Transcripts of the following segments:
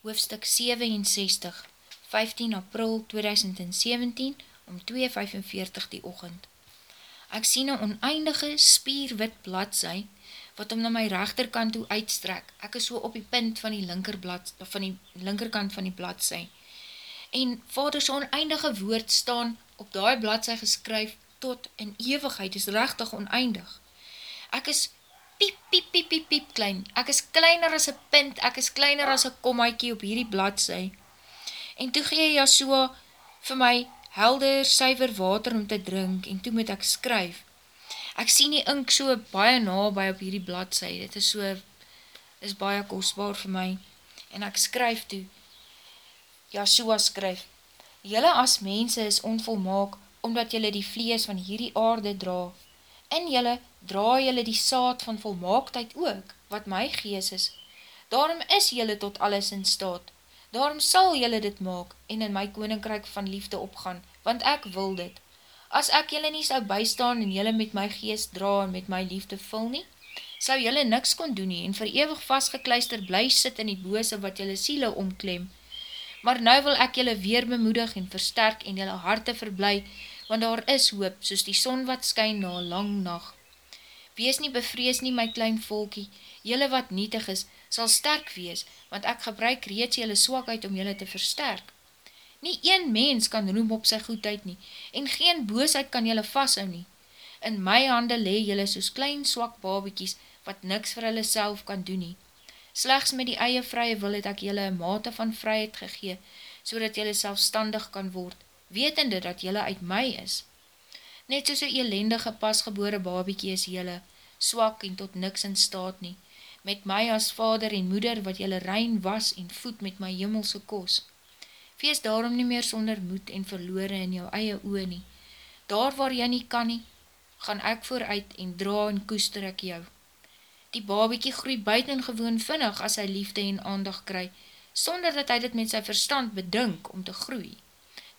hoofstuk 67, 15 april 2017, om 2.45 die ochend. Ek sien een oneindige spierwit bladzij, wat om na my rechterkant toe uitstrek. Ek is so op die punt van die, linkerblad, van die linkerkant van die bladzij. En vaders oneindige woord staan op die bladzij geskryf tot in eeuwigheid, is rechtig oneindig. Ek is piep, piep, piep, piep, piep, klein. Ek is kleiner as een pint, ek is kleiner as een kommaikie op hierdie bladzij. En toe gee Jasua vir my helder, syver water om te drink, en toe moet ek skryf. Ek sien die ink so baie nabij op hierdie bladzij, dit is so, is baie kostbaar vir my. En ek skryf toe, Jasua skryf, Julle as mense is onvolmaak, omdat julle die vlees van hierdie aarde dra, in jylle draai jylle die saad van volmaaktheid ook, wat my gees is. Daarom is jylle tot alles in staat. Daarom sal jylle dit maak en in my koninkryk van liefde opgaan, want ek wil dit. As ek jylle nie sou bystaan en jylle met my gees dra en met my liefde vul nie, sou jylle niks kon doen nie en verewig vastgekluister bly sit in die bose wat jylle siele omklem. Maar nou wil ek jylle weer bemoedig en versterk en jylle harte verblij, want daar is hoop, soos die son wat skyn na lang nacht. Wees nie bevrees nie, my klein volkie, jylle wat nietig is, sal sterk wees, want ek gebruik reeds jylle swakheid om jylle te versterk. Nie een mens kan roem op sy goedheid nie, en geen boosheid kan jylle vasthou nie. In my hande le jylle soos klein swak babiekies, wat niks vir jylle self kan doen nie. Slechts met die eie vrye wil het ek jylle een mate van vryheid gegee, so dat jylle selfstandig kan word, wetende dat jylle uit my is. Net soos een elendige pasgebore babiekie is jylle, swak en tot niks in staat nie, met my as vader en moeder wat jylle rein was en voed met my jimmelse kos. Wees daarom nie meer sonder moed en verloore in jou eie oe nie. Daar waar jy nie kan nie, gaan ek vooruit en dra en koester ek jou. Die babiekie groei buitengewoon vinnig as hy liefde en aandag kry, sonder dat hy dit met sy verstand bedink om te groei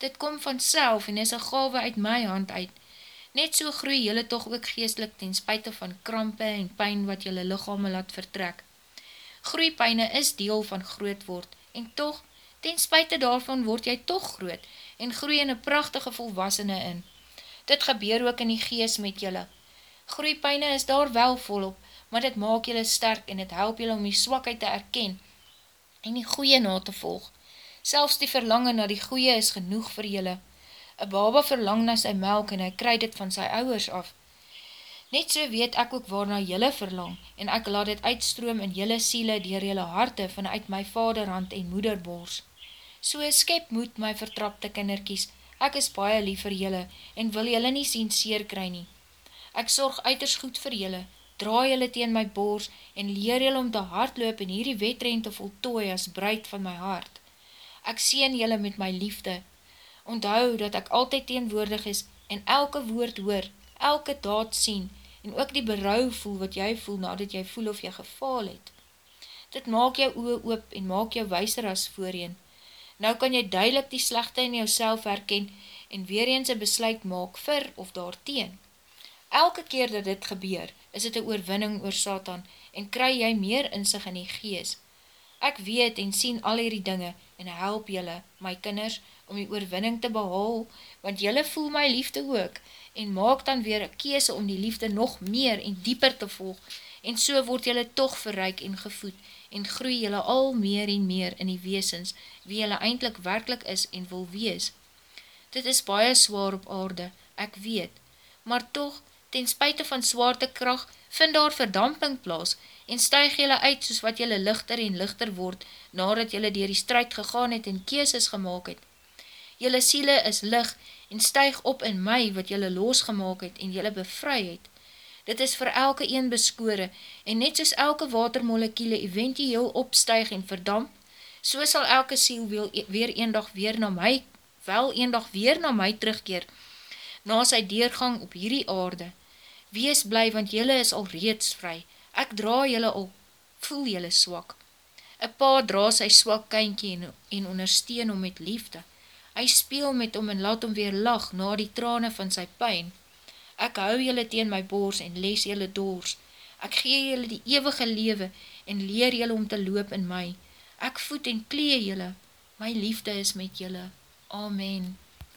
dit kom van self en is een gave uit my hand uit. Net so groei jylle toch ook geestelik ten spuite van krampe en pijn wat jylle lichame laat vertrek. Groeipijne is deel van groot word en toch, ten spuite daarvan word jy toch groot en groei in een prachtige volwassene in. Dit gebeur ook in die gees met jylle. Groeipijne is daar wel volop, maar dit maak jylle sterk en het help jylle om die swakheid te erken en die goeie na te volg. Selfs die verlange na die goeie is genoeg vir julle. Een baba verlang na sy melk en hy kry dit van sy ouwers af. Net so weet ek ook waarna julle verlang en ek laat dit uitstroom in julle siele dier julle harte vanuit my vaderhand en moederbors. So skep moed my vertrapte kinderkies, ek is baie lief vir julle en wil julle nie sien seer kry nie. Ek sorg uiters goed vir julle, draai julle teen my bors en leer julle om te hardloop en hierdie wetren te voltooi as breid van my hart ek sien jylle met my liefde. Onthou dat ek altyd teenwoordig is en elke woord hoor, elke daad sien en ook die berouw voel wat jy voel nadat jy voel of jy gefaal het. Dit maak jou oe oop en maak jou weiser as voorheen. Nou kan jy duidelik die slechte in jou herken en weer eens een besluit maak vir of daarteen. Elke keer dat dit gebeur, is dit een oorwinning oor Satan en kry jy meer in sig in die gees. Ek weet en sien al hierdie dinge en help jylle, my kinders, om die oorwinning te behaal, want jylle voel my liefde ook, en maak dan weer een kese om die liefde nog meer en dieper te volg, en so word jylle toch verryk en gevoed, en groei jylle al meer en meer in die weesens, wie jylle eindelijk werkelijk is en wil wees. Dit is baie zwaar op aarde, ek weet, maar toch, ten spuite van zwaartekracht, vind daar verdamping plaas, en stuig jylle uit soos wat jylle lichter en lichter word, nadat jylle dier die strijd gegaan het en keeses gemaakt het. Jylle siele is lig en stuig op in my wat jylle losgemaak het en jylle bevry het. Dit is vir elke een beskore en net soos elke watermolekiele eventueel opstuig en verdamp, so sal elke siel weer, weer eendag weer na my, wel eendag weer na my terugkeer, na sy deurgang op hierdie aarde. Wees bly, want jylle is al reeds vry, Ek dra jylle op, voel jylle swak. Een pa dra sy swak kynkie en, en ondersteun om met liefde. Hy speel met om en laat om weer lach na die trane van sy pijn. Ek hou jylle teen my boors en les jylle doors. Ek gee jylle die eeuwige lewe en leer jylle om te loop in my. Ek voed en klee jylle, my liefde is met jylle. Amen.